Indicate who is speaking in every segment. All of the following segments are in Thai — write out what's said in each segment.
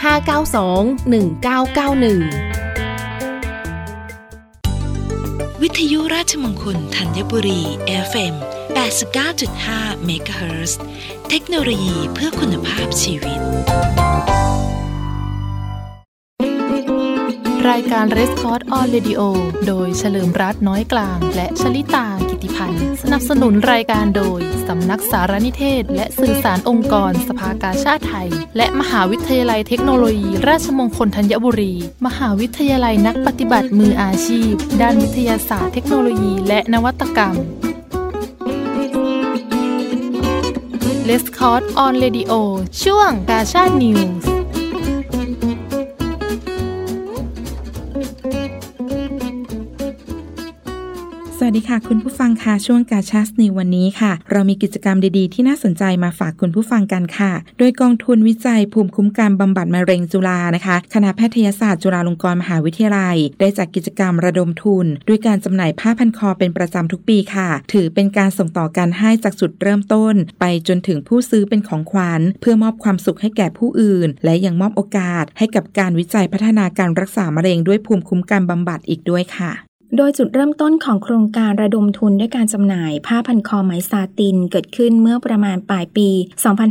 Speaker 1: 592 1991
Speaker 2: วิทยุราชมงคลธัญบุรี FM 89.5 MHz เทคโนโลยีเพื่อคุณภาพชีวิต
Speaker 3: รายการ r e s c o r d on Radio โดยเฉลิมรัตน์น้อยกลาง และชลิตากิติพันธ์ สนับสนุนรายการโดย สำนักสารนิเทศ และสื่อสารองค์กรสภากาชาติไทย และมหาวิทยาลัยเทคโนโลยี ราชมงคลธัญบุรี มหาวิทยาลัยนักปฏิบัติมืออาชีพ ด้านวิทยาศาสตร์เทคโนโลยีและนวัตกรรม l e s c o r d on Radio ช่วงกาชาตินิวส์
Speaker 4: วัวัสดีค่ะ คุณผู้ฟังค่ะช่วงกาชาสในวันนี้ค่ะ เรามีกิจกรรมดีๆ ที่น่าสนใจมาฝากคุณผู้ฟังกันค่ะ โดยกองทุนวิจัยภูมิคุ้มกันบำบัดมะเร็งจุฬานะคะคณะแพทยศาสตร์จุฬาลงกรณ์มหาวิทยาลัย ได้จัดกกิจกรรมระดมทุน ด้วยการจำหน่ายผ้าพันคอเป็นประจำทุกปีค่ะ ถือเป็นการส่งต่อการให้จากจุดเริ่มต้น ไปจนถึงผู้ซื้อเป็นของขวัญ เพื่อมอบความสุขให้แก่ผู้อื่น และยังมอบโอกาสให้กับการวิจัยพัฒนาการรักษามะเร็งด้วยภูมิคุ้มกันบำบัดอีกด้วยค่ะ
Speaker 5: โดยจุดเริ่มต้นของโครงการระดมทุนด้วยการจำหน่าย ผ้าพันคอไหมซาติน เกิดขึ้นเมื่อประมาณปลายปี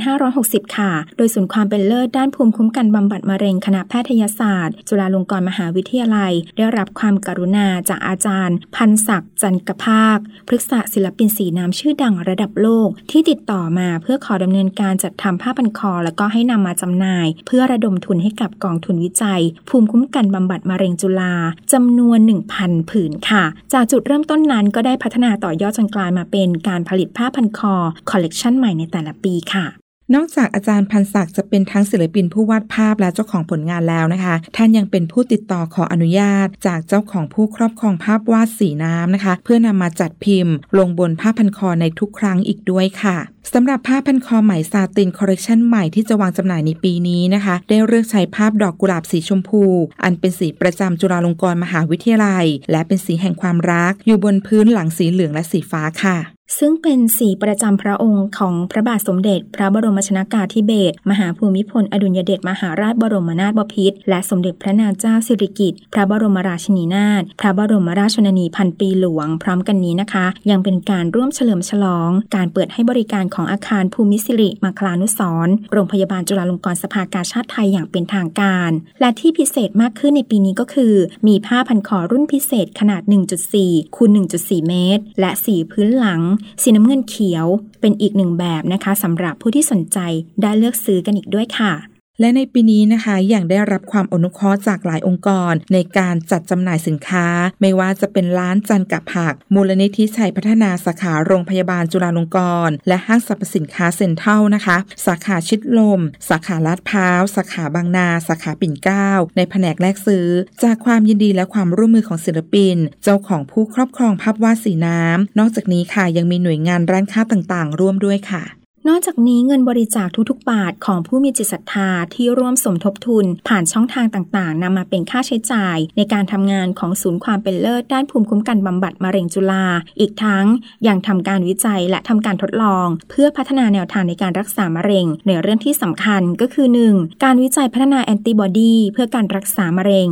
Speaker 5: 2560 ค่ะ โดยศูนย์ความเป็นเลิศด้านภูมิคุ้มกันบำบัดมะเร็งคณะแพทยศาสตร์ จุฬาลงกรณ์มหาวิทยาลัย ได้รับความกรุณาจากอาจารย์ พันศักดิ์จันกภาคพฤกษศิลปินสีน้ำชื่อดังระดับโลก ที่ติดต่อมาเพื่อขอดำเนินการจัดทำผ้าพันคอ แล้วก็ให้นำมาจำหน่าย เพื่อระดมทุนให้กับกองทุนวิจัย ภูมิคุ้มกันบำบัดมะเร็งจุฬาจำนวน 1,000 ผืนค่ะ จากจุดเริ่มต้นนั้นก็ได้พัฒนาต่อยอดจนกลายมาเป็นการผลิตผ้าพันคอคอลเลกชันใหม่ในแต่ละปีค่ะ
Speaker 4: นอกจากอาจารย์พันศักดิ์จะเป็นทั้งศิลปินผู้วาดภาพและเจ้าของผลงานแล้วนะคะ ท่านยังเป็นผู้ติดต่อขออนุญาต จากเจ้าของผู้ครอบครองภาพวาดสีน้ำนะคะ เพื่อนำมาจัดพิมพ์ ลงบนผ้าพันคอในทุกครั้งอีกด้วยค่ะสำหรับผ้าพันคอไหมซาตินคอลเลกชันใหม่ที่จะวางจำหน่ายในปีนี้นะคะ ได้เลือกใช้ภาพดอกกุหลาบสีชมพู อันเป็นสีประจำจุฬาลงกรณ์มหาวิทยาลัย และเป็นสีแห่งความรัก อยู่บนพื้นหลังสีเหลืองและสีฟ้าค่ะ
Speaker 5: ซึ่งเป็นสีประจำพระองค์ของพระบาทสมเด็จ พระบรมชนกาธิเบศรมหาภูมิพลอดุลยเดชมหาราชบรมนาถบพิตรและสมเด็จพระนางเจ้าสิริกิติ์พระบรมราชินีนาถพระบรมราชชนนีพันปีหลวง พร้อมกันนี้นะคะ ยังเป็นการร่วมเฉลิมฉลอง การเปิดให้บริการของอาคารภูมิสิริมาคลานุสรโรงพยาบาลจุฬาลงกรณ์สภากาชาติไทยอย่างเป็นทางการ และที่พิเศษมากขึ้นในปีนี้ก็คือ มีผ้าพันคอรุ่นพิเศษขนาด 1.4คูณ1.4 เมตร และสีพื้นหลังสีน้ำเงินเขียวเป็นอีกหนึ่งแบบนะคะสำหรับผู้ที่สนใจได้เลือกซื้อกันอีกด้วยค่ะ
Speaker 4: และในปีนี้นะคะอย่างได้รับความอนุเคราะห์จากหลายองค์กร ในการจัดจำหน่ายสินค้า ไม่ว่าจะเป็นร้านจันกับผัก มูลนิธิชัยพัฒนาสาขาโรงพยาบาลจุฬาลงกรณ์และห้างสรรพสินค้าเซ็นทรัลนะคะ สาขาชิดลม สาขาลาดพร้าว สาขาบางนา สาขาปิ่นเกล้าในแผนกแลกซื้อ จากความยินดีและความร่วมมือของศิลปิน เจ้าของผู้ครอบครองภาพวาดสีน้ำนอกจากนี้ค่ะยังมีหน่วยงานร้านค้าต่างๆ ร่วมด้วยค่ะ
Speaker 5: นอกจากนี้เงินบริจาคทุกๆ บาทของผู้มีจิตศรัทธาที่ร่วมสมทบทุน ผ่านช่องทางต่างๆนำมาเป็นค่าใช้จ่าย ในการทำงานของศูนย์ความเป็นเลิศด้านภูมิคุ้มกันบำบัดมะเร็งจุฬาอีกทั้งยังทำการวิจัยและทำการทดลอง เพื่อพัฒนาแนวทางในการรักษามะเร็ง ในเรื่องที่สำคัญก็คือ 1. การวิจัยพัฒนาแอนติบอดีเพื่อการรักษามะเร็ง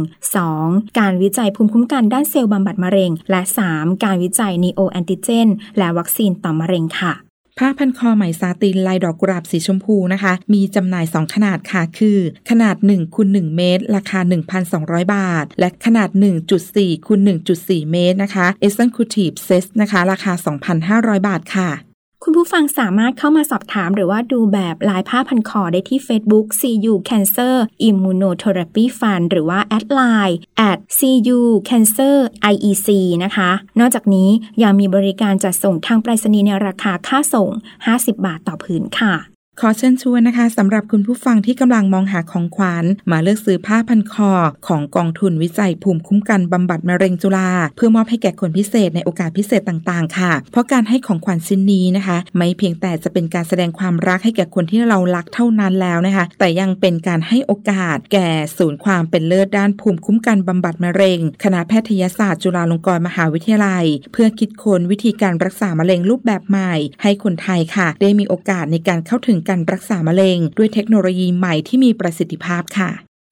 Speaker 5: 2. การวิจัยภูมิคุ้มกันด้านเซลล์บำบัดมะเร็ง และ 3. การวิจัยนีโอแอนติเจนและวัคซีนต่อมะเร็งค่ะ
Speaker 4: ผ้าพันคอไหมซาตินลายดอกกุหลาบสีชมพูนะคะ มีจำหน่าย 2 ขนาดค่ะ คือ ขนาด1คูณ1เมตร ราคา 1,200 บาท และขนาด 1.4คูณ1.4 เมตรนะคะ Executive Set นะคะ ราคา 2,500 บาทค่ะ
Speaker 5: คุณผู้ฟังสามารถเข้ามาสอบถามหรือว่าดูแบบลายผ้าพันคอได้ที่ Facebook CU Cancer Immunotherapy Fund หรือว่าแอดไลน์ at CU Cancer IEC นะคะ นอกจากนี้ยังมีบริการจัดส่งทางไปรษณีย์ในราคาค่าส่ง 50 บาทต่อผืนค่ะ
Speaker 4: ขอเชิญชวนนะคะสำหรับคุณผู้ฟังที่กำลังมองหาของขวัญมาเลือกซื้อผ้าพันคอของกองทุนวิจัยภูมิคุ้มกันบำบัดมะเร็งจุฬาเพื่อมอบให้แก่คนพิเศษในโอกาสพิเศษต่างๆ ค่ะ เพราะการให้ของขวัญชิ้นนี้นะคะ ไม่เพียงแต่จะเป็นการแสดงความรักให้แก่คนที่เรารักเท่านั้นแล้วนะคะ แต่ยังเป็นการให้โอกาส แก่ศูนย์ความเป็นเลิศด้านภูมิคุ้มกันบำบัดมะเร็ง คณะแพทยศาสตร์จุฬาลงกรณ์มหาวิทยาลัย เพื่อคิดค้นวิธีการรักษามะเร็งรูปแบบใหม่ ให้คนไทยค่ะ ได้มีโอกาสในการเข้าถึงการรักษามะเร็งงด้วยเทคโนโลยีใหม่ที่มีประสิทธิภาพค่ะ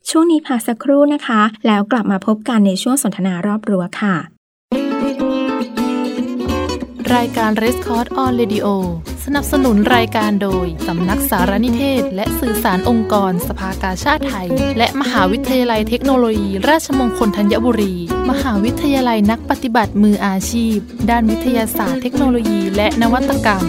Speaker 5: ช่วงนี้พักสักครู่นะคะ แล้วกลับมาพบกันในช่วงสนทนารอบรั้วค่ะ
Speaker 3: รายการ r e s c o r d on Radio สนับสนุนรายการโดย สำนักสารนิเทศ และสื่อสารองค์กร สภากาชาติไทย และมหาวิทยาลัยเทคโนโลยี ราชมงคลธัญบุรี มหาวิทยาลัยนักปฏิบัติมืออาชีพ ด้านวิทยาศาสตร์เทคโน
Speaker 6: โลยี และนวัตกรรม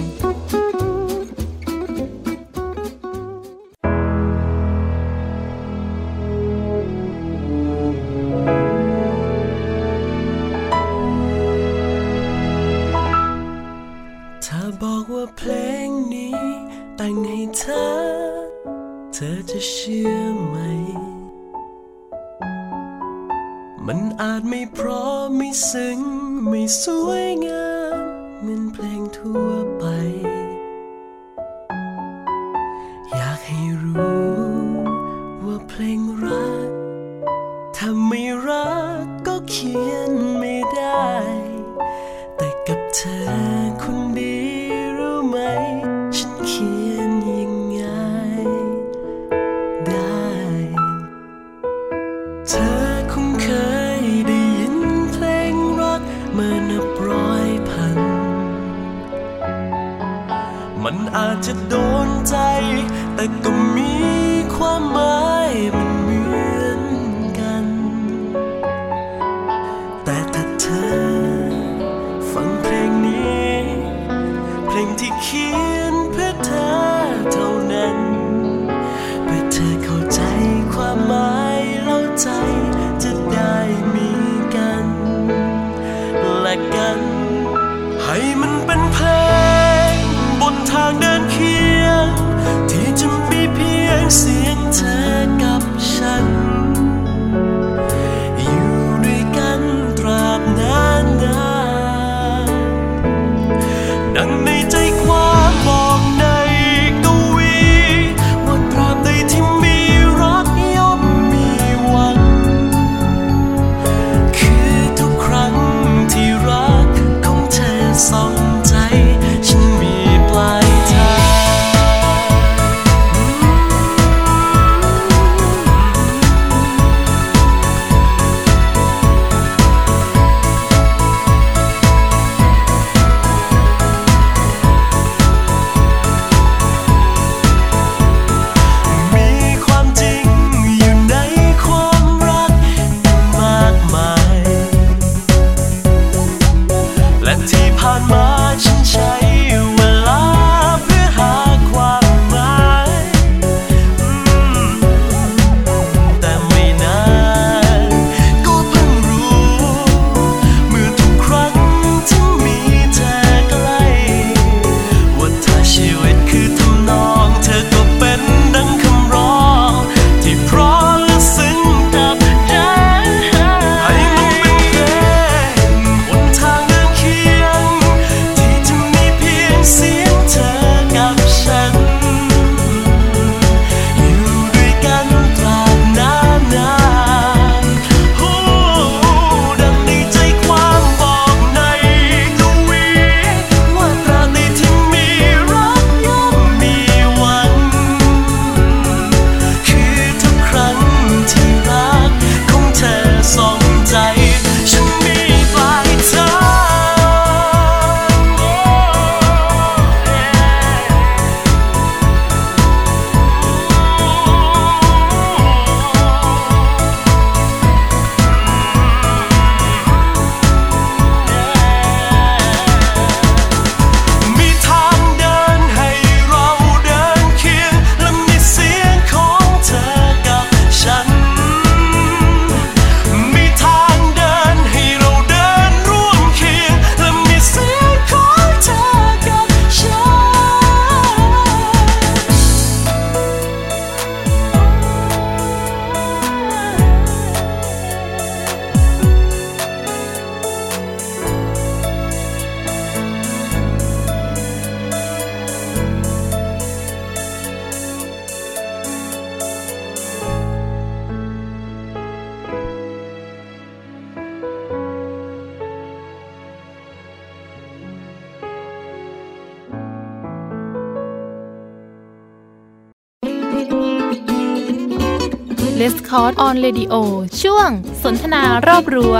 Speaker 3: s c o r t on Radio ช่วงสนทนารอบรัว้ว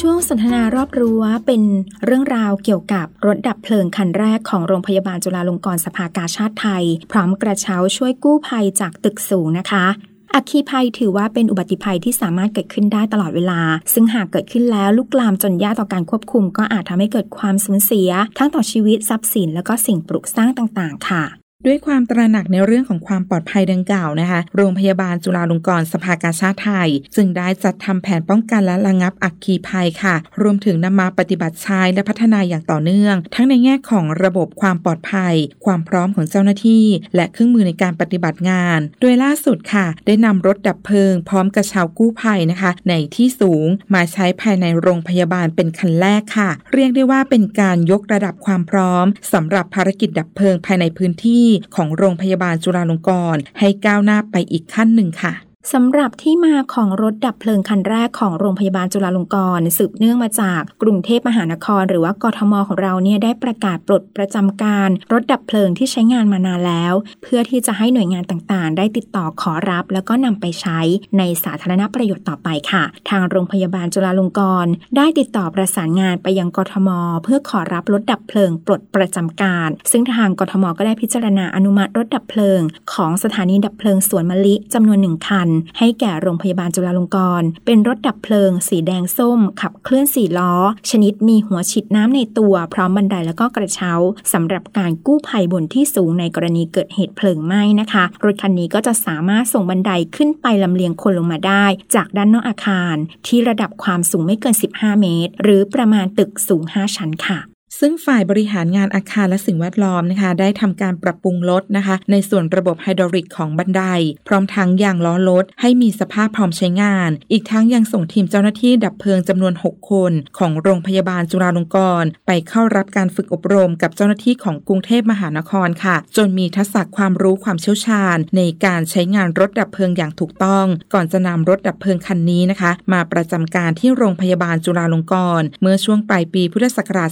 Speaker 5: ช่วงสนทนารอบรั้วเป็นเรื่องราวเกี่ยวกับรถดับเพลิงคันแรกของโรงพยาบาลจุฬาลงกรณ์สภากาชาติไทย พร้อมกระเช้าช่วยกู้ภัยจากตึกสูงนะคะ อัคคีภัยถือว่าเป็นอุบัติภัยที่สามารถเกิดขึ้นได้ตลอดเวลา ซึ่งหากเกิดขึ้นแล้วลุกลามจนยากต่อการควบคุม ก็อาจทำให้เกิดความสูญเสีย ทั้งต่อชีวิตทรัพย์สิน และก็สิ่งปลูกสร้างต่าง ๆ ค่ะ
Speaker 4: ด้วยความตระหนักในเรื่องของความปลอดภัยดังกล่าวนะคะ โรงพยาบาลจุฬาลงกรณ์สภากาชาติไทย จึงได้จัดทำแผนป้องกันและระงับอักคีภัยค่ะ รวมถึงนำมาปฏิบัติใช้และพัฒนาอย่างต่อเนื่อง ทั้งในแง่ของระบบความปลอดภัย ความพร้อมของเจ้าหน้าที่ และเครื่องมือในการปฏิบัติงาน โดยล่าสุดค่ะ ได้นำรถดับเพลิง พร้อมกระเช้ากู้ภัยนะคะ ในที่สูงมาใช้ภายในโรงพยาบาลเป็นคันแรกค่ะ เรียกได้ว่าเป็นการยกระดับความพร้อมสำหรับภารกิจดับเพลิงภายในพื้นที่ของโรงพยาบาลจุฬาลงกรณ์ให้ก้าวหน้าไปอีกขั้นหนึ่งค่ะ
Speaker 5: สำหรับที่มาของรถดับเพลิงคันแรกของโรงพยาบาลจุฬาลงกรณ์สืบเนื่องมาจากกรุงเทพมหานคร หรือว่ากทมของเราเนี่ยได้ประกาศปลดประจำการ รถดับเพลิงที่ใช้งานมานานแล้ว เพื่อที่จะให้หน่วยงานต่างๆ ได้ติดต่อขอรับ แล้วก็นำไปใช้ในสาธารณประโยชน์ต่อไปค่ะ ทางโรงพยาบาลจุฬาลงกรณ์ได้ติดต่อประสานงานไปยังกทม เพื่อขอรับรถดับเพลิง ปลดประจำการ ซึ่งทางกทมก็ได้พิจารณาอนุมัติรถดับเพลิง ของสถานีดับเพลิงสวนมะลิจำนวนหนึ่งคันให้แก่โรงพยาบาลจุฬาลงกรณ์ เป็นรถดับเพลิง สีแดงส้ม ขับเคลื่อนสี่ล้อ ชนิดมีหัวฉีดน้ำในตัวพร้อมบันไดแล้วก็กระเช้าสำหรับการกู้ภัยบนที่สูงในกรณีเกิดเหตุเพลิงไหม้นะคะ รถคันนี้ก็จะสามารถส่งบันไดขึ้นไปลำเลียงคนลงมาได้ จากด้านนอกอาคาร ที่ระดับความสูงไม่เกิน 15 เมตร หรือประมาณตึกสูง 5 ชั้นค่ะ
Speaker 4: ซึ่งฝ่ายบริหารงานอาคารและสิ่งแวดล้อมนะคะ ได้ทำการปรับปรุงรถนะคะ ในส่วนระบบไฮดรอลิกของบันได พร้อมทั้งยางล้อรถให้มีสภาพพร้อมใช้งาน อีกทั้งยังส่งทีมเจ้าหน้าที่ดับเพลิงจำนวน 6 คน ของโรงพยาบาลจุฬาลงกรณ์ไปเข้ารับการฝึกอบรมกับเจ้าหน้าที่ของกรุงเทพมหานครค่ะ จนมีทักษะความรู้ความเชี่ยวชาญ ในการใช้งานรถดับเพลิงอย่างถูกต้อง ก่อนจะนำรถดับเพลิงคันนี้นะคะ มาประจำการที่โรงพยาบาลจุฬาลงกรณ์เมื่อช่วงปลายปีพุทธศักราช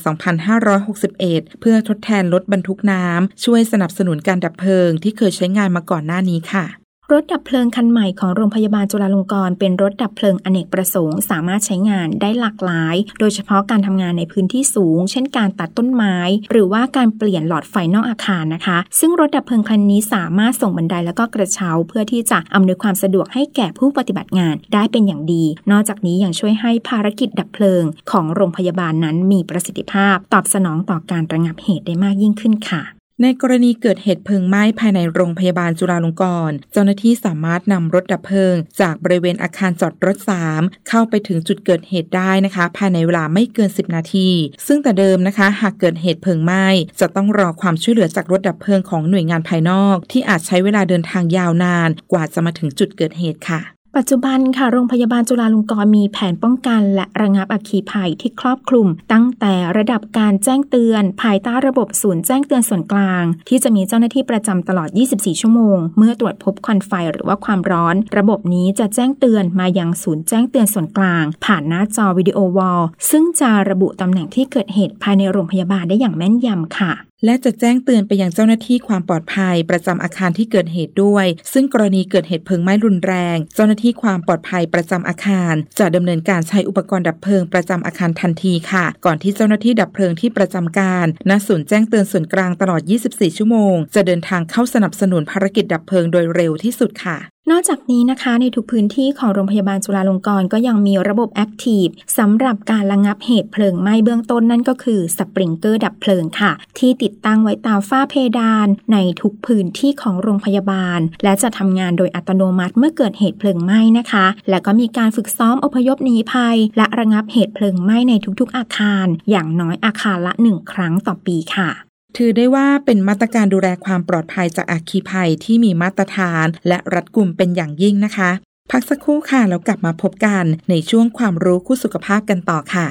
Speaker 4: 2561 เพื่อทดแทนรถบรรทุกน้ำช่วยสนับสนุนการดับเพลิงที่เคยใช้งานมาก่อนหน้านี้ค่ะ
Speaker 5: รถดับเพลิงคันใหม่ของโรงพยาบาลจุฬาลงกรณ์เป็นรถดับเพลิงอเนกประสงค์ สามารถใช้งานได้หลากหลาย โดยเฉพาะการทำงานในพื้นที่สูง เช่นการตัดต้นไม้ หรือว่าการเปลี่ยนหลอดไฟนอกอาคารนะคะ ซึ่งรถดับเพลิงคันนี้สามารถส่งบันไดแล้วก็กระเช้า เพื่อที่จะอำนวยความสะดวกให้แก่ผู้ปฏิบัติงานได้เป็นอย่างดี นอกจากนี้ยังช่วยให้ภารกิจดับเพลิง ของโรงพยาบาลนั้นมีประสิทธิภาพ ตอบสนองต่อการระงับเหตุได้มากยิ่งขึ้นค่ะ
Speaker 4: ในกรณีเกิดเหตุเพลิงไหม้ภายในโรงพยาบาลจุฬาลงกรณ์เจ้าหน้าที่สามารถนำรถดับเพลิง จากบริเวณอาคารจอดรถ 3 เข้าไปถึงจุดเกิดเหตุได้นะคะ ภายในเวลาไม่เกิน 10 นาที ซึ่งแต่เดิมนะคะ หากเกิดเหตุเพลิงไหม้จะต้องรอความช่วยเหลือจากรถดับเพลิงของหน่วยงานภายนอก ที่อาจใช้เวลาเดินทางยาวนานกว่าจะมาถึงจุดเกิดเหตุค่ะ
Speaker 5: ปัจจุบันค่ะ โรงพยาบาลจุฬาลงกรณ์มีแผนป้องกัน และระงับอัคคีภัยที่ครอบคลุม ตั้งแต่ระดับการแจ้งเตือน ภายใต้ระบบศูนย์แจ้งเตือนส่วนกลาง ที่จะมีเจ้าหน้าที่ประจำตลอด 24 ชั่วโมง เมื่อตรวจพบควันไฟหรือว่าความร้อน ระบบนี้จะแจ้งเตือนมายังศูนย์แจ้งเตือนส่วนกลาง ผ่านหน้าจอวิดีโอวอลซึ่งจะระบุตำแหน่งที่เกิดเหตุภายในโรงพยาบาลได้อย่างแม่นยำค่ะ
Speaker 4: และจะแจ้งเตือนไปยังเจ้าหน้าที่ความปลอดภัย ประจำอาคารที่เกิดเหตุด้วย ซึ่งกรณีเกิดเหตุเพลิงไหม้รุนแรง เจ้าหน้าที่ความปลอดภัยประจำอาคาร จะดำเนินการใช้อุปกรณ์ดับเพลิงประจำอาคารทันทีค่ะ ก่อนที่เจ้าหน้าที่ดับเพลิงที่ประจำการณศูนย์แจ้งเตือนส่วนกลางตลอด 24 ชั่วโมง จะเดินทางเข้าสนับสนุนภารกิจดับเพลิงโดยเร็วที่สุดค่ะ
Speaker 5: นอกจากนี้นะคะในทุกพื้นที่ของโรงพยาบาลจุฬาลงกรณ์ก็ยังมีระบบ active สำหรับการระงับเหตุเพลิงไหม้เบื้องต้นนั่นก็คือสปริงเกอร์ดับเพลิงค่ะ ที่ติดตั้งไว้ตามฝ้าเพดาน ในทุกพื้นที่ของโรงพยาบาล และจะทำงานโดยอัตโนมัติเมื่อเกิดเหตุเพลิงไหม้นะคะ และก็มีการฝึกซ้อมอพยพหนีภัย และระงับเหตุเพลิงไหม้ในทุกๆอาคาร อย่างน้อยอาคารละหนึ่งครั้งต่อปีค่ะ
Speaker 4: ถือได้ว่าเป็นมาตรการดูแลความปลอดภัยจากอาคีภัยที่มีมาตรฐาน และรัดกุมเป็นอย่างยิ่งนะคะ พักสักครู่ค่ะแล้วกลับมาพบกันในช่วงความรู้คู่สุขภาพกันต่อค่ะ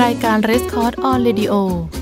Speaker 3: รายการ r e s c o r d on Radio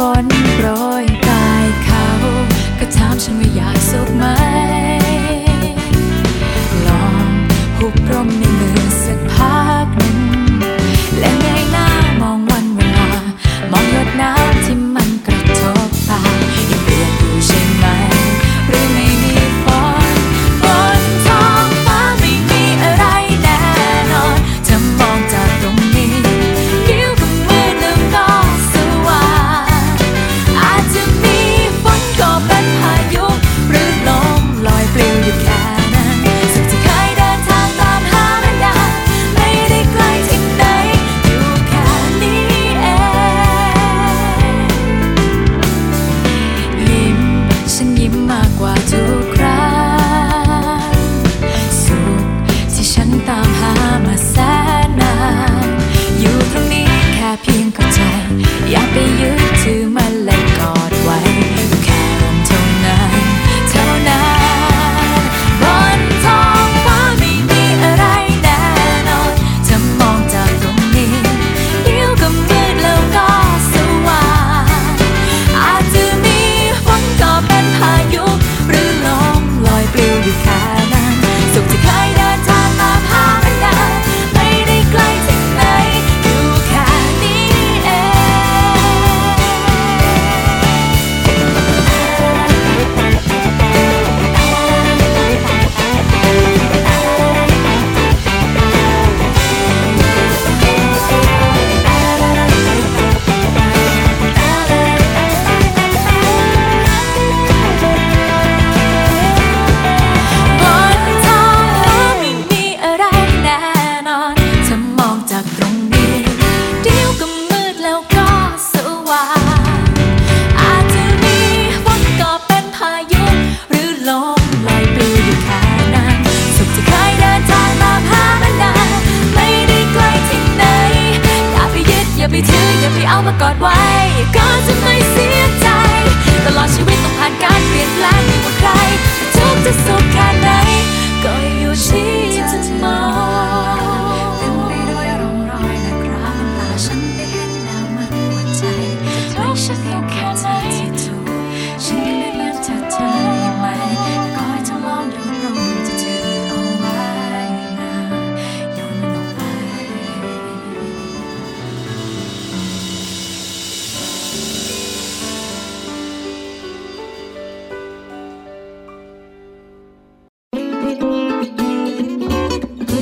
Speaker 7: ฝน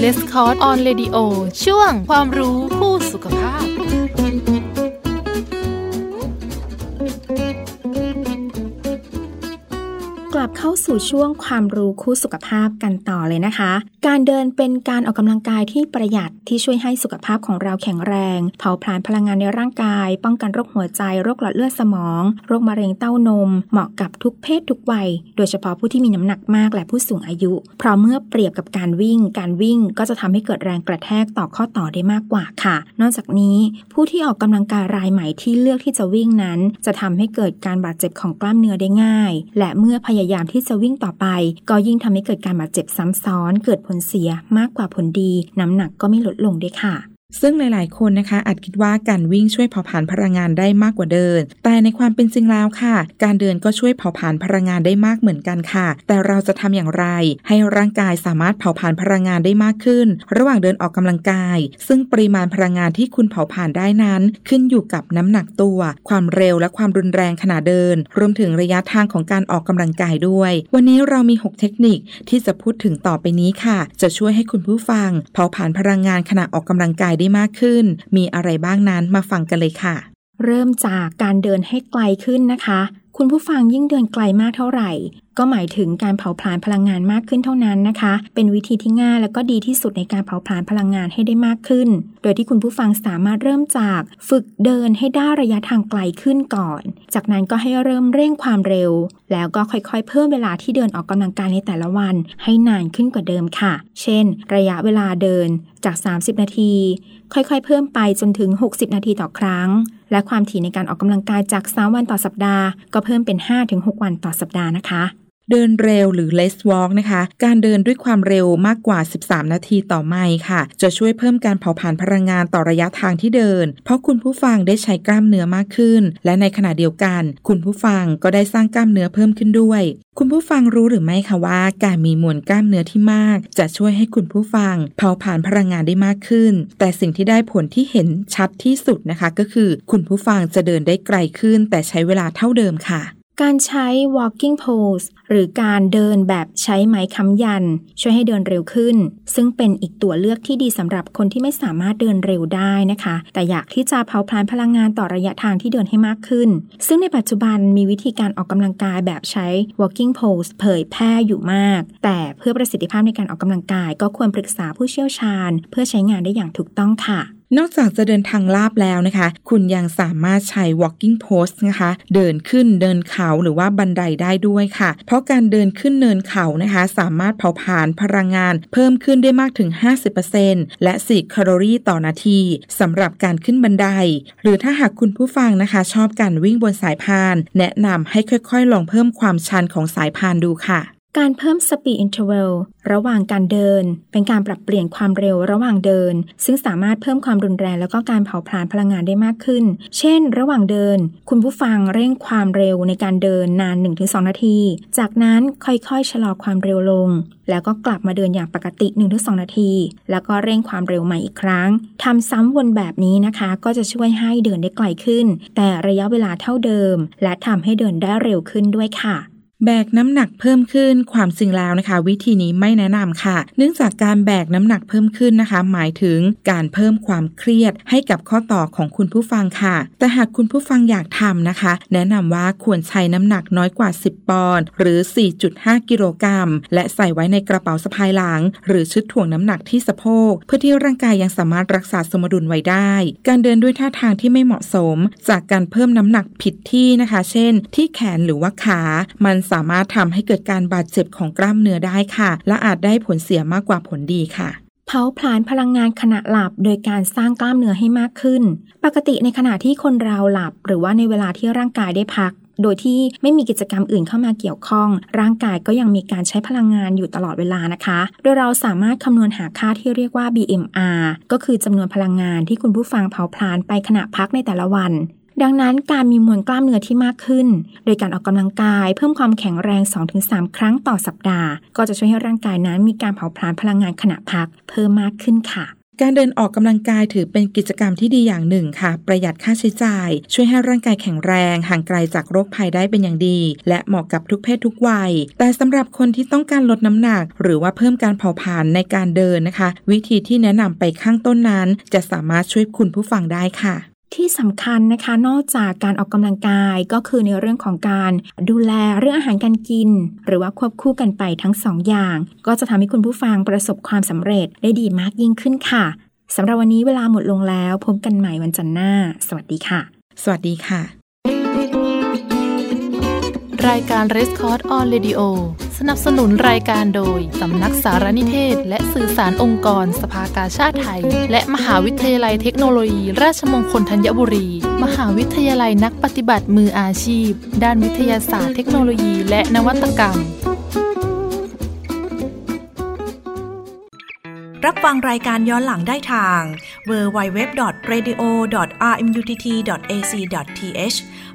Speaker 7: เลสคอร์
Speaker 3: on radio ช่วงความรู้คู่สุขภาพ
Speaker 5: บเข้าสู่ช่วงความรู้คู่สุขภาพกันต่อเลยนะคะ การเดินเป็นการออกกำลังกายที่ประหยัดที่ช่วยให้สุขภาพของเราแข็งแรง เผาผลาญพลังงานในร่างกาย ป้องกันโรคหัวใจ โรคหลอดเลือดสมอง โรคมะเร็งเต้านม เหมาะกับทุกเพศทุกวัย โดยเฉพาะผู้ที่มีน้ำหนักมากและผู้สูงอายุ เพราะเมื่อเปรียบกับการวิ่ง การวิ่งก็จะทำให้เกิดแรงกระแทกต่อข้อต่อได้มากกว่าค่ะ นอกจากนี้ผู้ที่ออกกำลังกายรายใหม่ที่เลือกที่จะวิ่งนั้น จะทำให้เกิดการบาดเจ็บของกล้ามเนื้อได้ง่าย และเมื่อพยายามที่จะวิ่งต่อไป ก็ยิ่งทำให้เกิดการบาดเจ็บซ้ำซ้อน เกิดผลเสียมากกว่าผลดี น้ำหนักก็ไม่ลดลงด้วยค่ะ
Speaker 4: ซึ่งหลาย ๆ คนนะคะอาจคิดว่าการวิ่งช่วยเผาผลาญพลังงานได้มากกว่าเดิน แต่ในความเป็นจริงแล้วค่ะ การเดินก็ช่วยเผาผลาญพลังงานได้มากเหมือนกันค่ะ แต่เราจะทำอย่างไร ให้ร่างกายสามารถเผาผลาญพลังงานได้มากขึ้น ระหว่างเดินออกกำลังกาย ซึ่งปริมาณพลังงานที่คุณเผาผลาญได้นั้น ขึ้นอยู่กับน้ำหนักตัว ความเร็วและความรุนแรงขณะเดิน รวมถึงระยะทางของการออกกำลังกายด้วย วันนี้เรามี 6 เทคนิคที่จะพูดถึงต่อไปนี้ค่ะ จะช่วยให้คุณผู้ฟัง เผาผลาญพลังงานขณะออกกำลังกายได้มากขึ้น มีอะไรบ้างนั้นมาฟังกันเลยค่ะ
Speaker 5: เริ่มจากการเดินให้ไกลขึ้นนะคะ คุณผู้ฟังยิ่งเดินไกลมากเท่าไหร่ ก็หมายถึงการเผาผลาญพลังงานมากขึ้นเท่านั้นนะคะ เป็นวิธีที่ง่ายและก็ดีที่สุดในการเผาผลาญพลังงานให้ได้มากขึ้น โดยที่คุณผู้ฟังสามารถเริ่มจากฝึกเดินให้ได้ระยะทางไกลขึ้นก่อน จากนั้นก็ให้เริ่มเร่งความเร็ว แล้วก็ค่อยๆ เพิ่มเวลาที่เดินออกกำลังกายในแต่ละวัน ให้นานขึ้นกว่าเดิมค่ะ เช่น ระยะเวลาเดินจาก 30 นาที ค่อยๆ เพิ่มไปจนถึง 60 นาทีต่อครั้ง และความถี่ในการออกกำลังกายจาก 3 วันต่อสัปดาห์ ก็เพิ่มเป็น 5-6 วันต่อสัปดาห์นะคะ
Speaker 4: เดินเร็วหรือ less walk นะคะ การเดินด้วยความเร็วมากกว่า 13 นาทีต่อไมล์ค่ะ จะช่วยเพิ่มการเผาผลาญพลังงานต่อระยะทางที่เดิน เพราะคุณผู้ฟังได้ใช้กล้ามเนื้อมากขึ้น และในขณะเดียวกัน คุณผู้ฟังก็ได้สร้างกล้ามเนื้อเพิ่มขึ้นด้วย คุณผู้ฟังรู้หรือไม่คะว่า การมีมวลกล้ามเนื้อที่มาก จะช่วยให้คุณผู้ฟังเผาผลาญพลังงานได้มากขึ้น แต่สิ่งที่ได้ผลที่เห็นชัดที่สุดนะคะ ก็คือ คุณผู้ฟังจะเดินได้ไกลขึ้น แต่ใช้เวลาเท่าเดิมค่ะ
Speaker 5: การใช้ walking pose หรือการเดินแบบใช้ไม้ค้ำยัน ช่วยให้เดินเร็วขึ้น ซึ่งเป็นอีกตัวเลือกที่ดีสำหรับคนที่ไม่สามารถเดินเร็วได้นะคะ แต่อยากที่จะเผาผลาญพลังงานต่อระยะทางที่เดินให้มากขึ้น ซึ่งในปัจจุบันมีวิธีการออกกำลังกายแบบใช้ walking pose เผยแพร่อยู่มาก แต่เพื่อประสิทธิภาพในการออกกำลังกาย ก็ควรปรึกษาผู้เชี่ยวชาญ เพื่อใช้งานได้อย่างถูกต้องค่ะ
Speaker 4: นอกจากจะเดินทางลาบแล้วนะคะ คุณยังสามารถใช้ walking post นะคะ เดินขึ้นเดินเขาหรือว่าบันไดได้ด้วยค่ะ เพราะการเดินขึ้นเนินเขานะคะ สามารถเผาผลาญพลังงานเพิ่มขึ้นได้มากถึง 50%และ 4 แคลอรี่ต่อนาทีสำหรับการขึ้นบันได หรือถ้าหากคุณผู้ฟังนะคะ ชอบการวิ่งบนสายพาน แนะนำให้ค่อยๆ ลองเพิ่มความชันของสายพานดูค่ะ
Speaker 5: การเพิ่ม speed interval ระหว่างการเดิน เป็นการปรับเปลี่ยนความเร็วระหว่างเดิน ซึ่งสามารถเพิ่มความรุนแรงแล้วก็การเผาผลาญพลังงานได้มากขึ้น เช่น ระหว่างเดิน คุณผู้ฟังเร่งความเร็วในการเดินนาน 1-2 นาที จากนั้นค่อยๆ ชะลอความเร็วลง แล้วก็กลับมาเดินอย่างปกติ 1-2 นาที แล้วก็เร่งความเร็วใหม่อีกครั้งทำซ้ำวนแบบนี้นะคะ ก็จะช่วยให้เดินได้ไกลขึ้น แต่ระยะเวลาเท่าเดิม และทำให้เดินได้เร็วขึ้นด้วยค่ะ
Speaker 4: แบกน้ำหนักเพิ่มขึ้นความจริงแล้วนะคะ วิธีนี้ไม่แนะนำค่ะ เนื่องจากการแบกน้ำหนักเพิ่มขึ้นนะคะ หมายถึงการเพิ่มความเครียดให้กับข้อต่อของคุณผู้ฟังค่ะ แต่หากคุณผู้ฟังอยากทำนะคะ แนะนำว่าควรใช้น้ำหนักน้อยกว่า 10 ปอนด์หรือ 4.5 กิโลกรัมและใส่ไว้ในกระเป๋าสะพายหลัง หรือชุดถ่วงน้ำหนักที่สะโพก เพื่อที่ร่างกายยังสามารถรักษาสมดุลไว้ได้ การเดินด้วยท่าทางที่ไม่เหมาะสม จากการเพิ่มน้ำหนักผิดที่นะคะ เช่น ที่แขนหรือว่าขามันสามารถทำให้เกิดการบาดเจ็บของกล้ามเนื้อได้ค่ะ และอาจได้ผลเสียมากกว่าผลดีค่ะ
Speaker 5: เผาผลาญพลังงานขณะหลับโดยการสร้างกล้ามเนื้อให้มากขึ้น ปกติในขณะที่คนเราหลับ หรือว่าในเวลาที่ร่างกายได้พัก โดยที่ไม่มีกิจกรรมอื่นเข้ามาเกี่ยวข้อง ร่างกายก็ยังมีการใช้พลังงานอยู่ตลอดเวลานะคะ โดยเราสามารถคำนวณหาค่าที่เรียกว่า BMR ก็คือจำนวนพลังงานที่คุณผู้ฟังเผาผลาญไปขณะพักในแต่ละวัน ดังนั้นการมีมวลกล้ามเนื้อที่มากขึ้น โดยการออกกำลังกายเพิ่มความแข็งแรง 2-3 ครั้งต่อสัปดาห์ ก็จะช่วยให้ร่างกายนั้นมีการเผาผลาญพลังงานขณะพักเพิ่มมากขึ้นค่ะ
Speaker 4: การเดินออกกำลังกายถือเป็นกิจกรรมที่ดีอย่างหนึ่งค่ะ ประหยัดค่าใช้จ่าย ช่วยให้ร่างกายแข็งแรง ห่างไกลจากโรคภัยได้เป็นอย่างดี และเหมาะกับทุกเพศทุกวัย แต่สำหรับคนที่ต้องการลดน้ำหนัก หรือว่าเพิ่มการเผาผลาญในการเดินนะคะ วิธีที่แนะนำไปข้างต้นนั้น จะสามารถช่วยคุณผู้ฟังได้ค่ะ
Speaker 5: ที่สำคัญนะคะ นอกจากการออกกำลังกายก็คือในเรื่องของการดูแลเรื่องอาหารการกิน หรือว่าควบคู่กันไปทั้งสองอย่าง ก็จะทำให้คุณผู้ฟังประสบความสำเร็จได้ดีมากยิ่งขึ้นค่ะสำหรับวันนี้เวลาหมดลงแล้วพบกันใหม่วันจันทร์หน้า สวัสดีค่ะ
Speaker 4: สวัสดีค่ะ
Speaker 3: รายการ r e s c o r d on Radio สนับสนุนรายการโดย สำนักสารนิเทศ และสื่อสารองค์กร สภากาชาติไทย และมหาวิทยาลัยเทคโนโลยี ราชมงคลธัญบุรี มหาวิทยาลัยนักปฏิบัติมืออาชีพ ด้านวิทยาศาสตร์เทคโนโลยี และนวัตกรรม
Speaker 8: รับฟังรายการย้อนหลังได้ทาง www.radio.rmutt.ac.th